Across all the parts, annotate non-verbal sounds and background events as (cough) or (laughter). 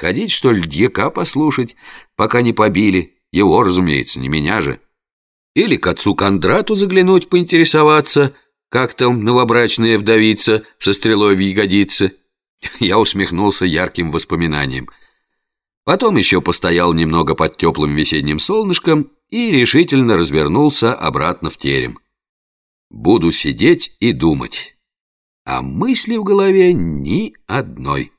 Сходить, что ли, дьяка послушать, пока не побили. Его, разумеется, не меня же. Или к отцу Кондрату заглянуть, поинтересоваться, как там новобрачная вдовица со стрелой в ягодице. (laughs) Я усмехнулся ярким воспоминанием. Потом еще постоял немного под теплым весенним солнышком и решительно развернулся обратно в терем. Буду сидеть и думать. А мысли в голове ни одной.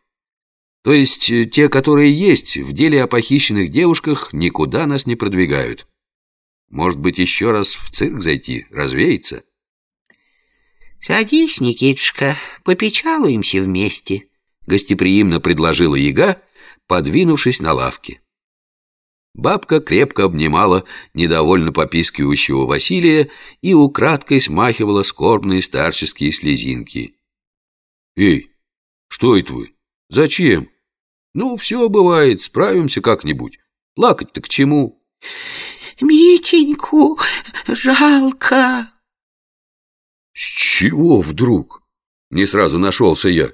То есть э, те, которые есть, в деле о похищенных девушках никуда нас не продвигают. Может быть, еще раз в цирк зайти, развеяться? «Садись, Никитушка, попечалуемся вместе», — гостеприимно предложила яга, подвинувшись на лавке. Бабка крепко обнимала недовольно попискивающего Василия и украдкой смахивала скорбные старческие слезинки. «Эй, что это вы? Зачем? Ну, все бывает, справимся как-нибудь. Плакать-то к чему?» «Митеньку жалко!» «С чего вдруг?» Не сразу нашелся я.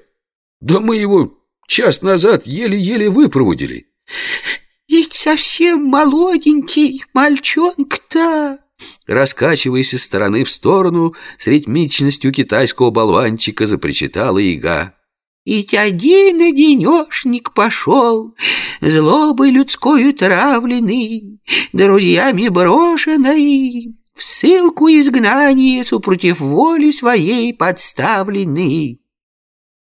«Да мы его час назад еле-еле выпроводили». Ведь совсем молоденький мальчонка-то!» Раскачиваясь из стороны в сторону, с ритмичностью китайского болванчика запричитала яга. «Ведь один денешник пошел, злобой людскою травленный, друзьями брошенный, в ссылку изгнания супротив воли своей подставленный».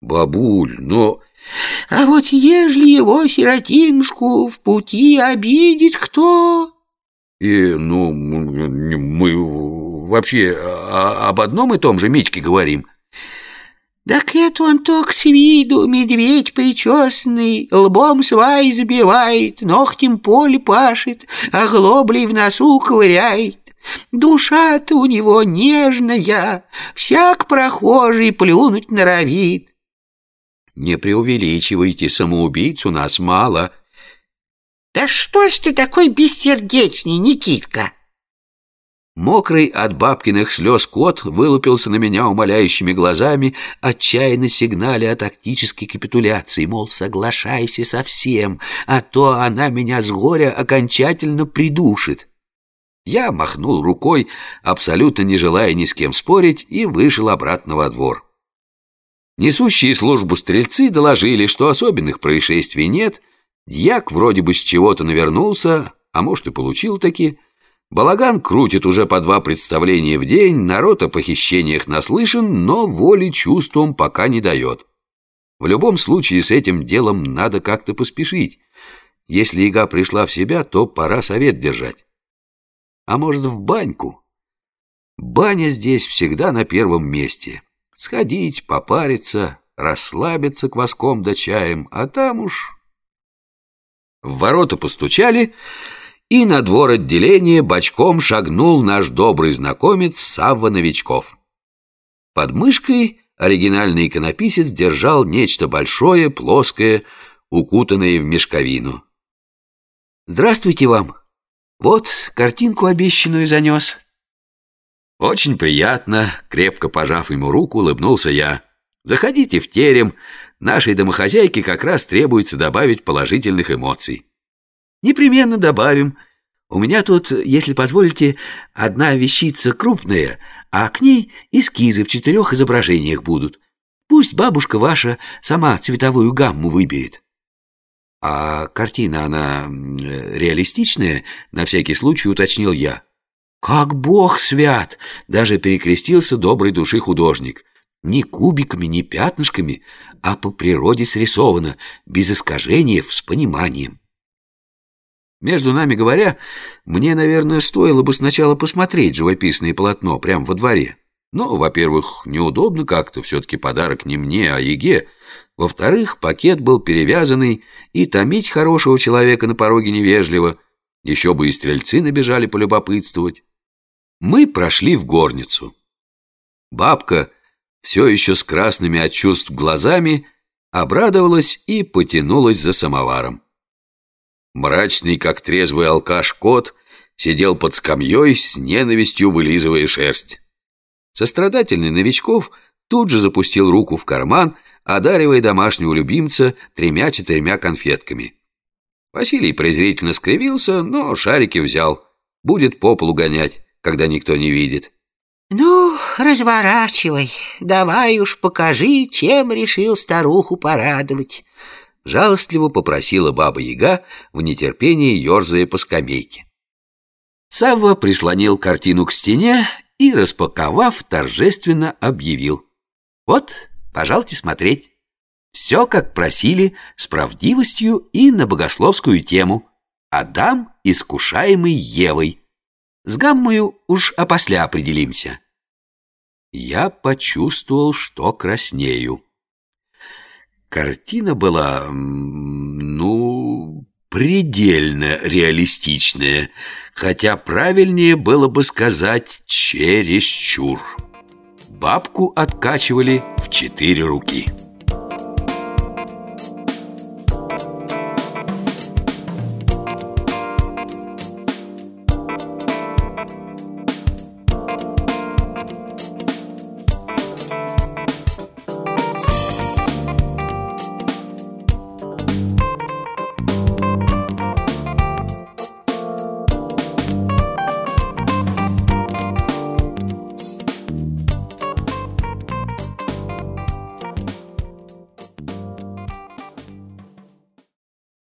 «Бабуль, но а вот ежели его сиротинушку в пути обидит кто? И, ну, мы вообще об одном и том же Митьке говорим. Так это он только с виду медведь причесанный, лбом свай забивает, ногтем поле пашет, а глоблей в носу ковыряет. Душа-то у него нежная, всяк прохожий плюнуть норовит. Не преувеличивайте, самоубийц у нас мало. Да что ж ты такой бессердечный, Никитка? Мокрый от бабкиных слез кот вылупился на меня умоляющими глазами, отчаянно сигналя о тактической капитуляции, мол, соглашайся со всем, а то она меня с горя окончательно придушит. Я махнул рукой, абсолютно не желая ни с кем спорить, и вышел обратно во двор. Несущие службу стрельцы доложили, что особенных происшествий нет, дьяк вроде бы с чего-то навернулся, а может и получил таки. Балаган крутит уже по два представления в день, народ о похищениях наслышан, но воли чувством пока не дает. В любом случае с этим делом надо как-то поспешить. Если яга пришла в себя, то пора совет держать. А может, в баньку? Баня здесь всегда на первом месте сходить, попариться, расслабиться кваском да чаем, а там уж... В ворота постучали, и на двор отделения бочком шагнул наш добрый знакомец Савва Новичков. Под мышкой оригинальный иконописец держал нечто большое, плоское, укутанное в мешковину. «Здравствуйте вам! Вот картинку обещанную занес». «Очень приятно», — крепко пожав ему руку, улыбнулся я. «Заходите в терем. Нашей домохозяйке как раз требуется добавить положительных эмоций». «Непременно добавим. У меня тут, если позволите, одна вещица крупная, а к ней эскизы в четырех изображениях будут. Пусть бабушка ваша сама цветовую гамму выберет». «А картина, она реалистичная?» — на всякий случай уточнил я. «Как бог свят!» — даже перекрестился доброй души художник. Ни кубиками, ни пятнышками, а по природе срисовано, без искажений, с пониманием. Между нами говоря, мне, наверное, стоило бы сначала посмотреть живописное полотно прямо во дворе. Но, во-первых, неудобно как-то, все-таки подарок не мне, а Еге. Во-вторых, пакет был перевязанный, и томить хорошего человека на пороге невежливо. Еще бы и стрельцы набежали полюбопытствовать мы прошли в горницу. Бабка, все еще с красными от чувств глазами, обрадовалась и потянулась за самоваром. Мрачный, как трезвый алкаш кот, сидел под скамьей с ненавистью вылизывая шерсть. Сострадательный новичков тут же запустил руку в карман, одаривая домашнего любимца тремя-четырьмя конфетками. Василий презрительно скривился, но шарики взял. Будет по полу гонять, когда никто не видит. «Ну, разворачивай, давай уж покажи, чем решил старуху порадовать», жалостливо попросила баба-яга, в нетерпении ерзая по скамейке. Савва прислонил картину к стене и, распаковав, торжественно объявил. «Вот, пожалуйте смотреть. Все, как просили, с правдивостью и на богословскую тему. Адам, искушаемый Евой. С гаммою уж опосля определимся». Я почувствовал, что краснею. Картина была, ну, предельно реалистичная, хотя правильнее было бы сказать чересчур. Бабку откачивали в четыре руки.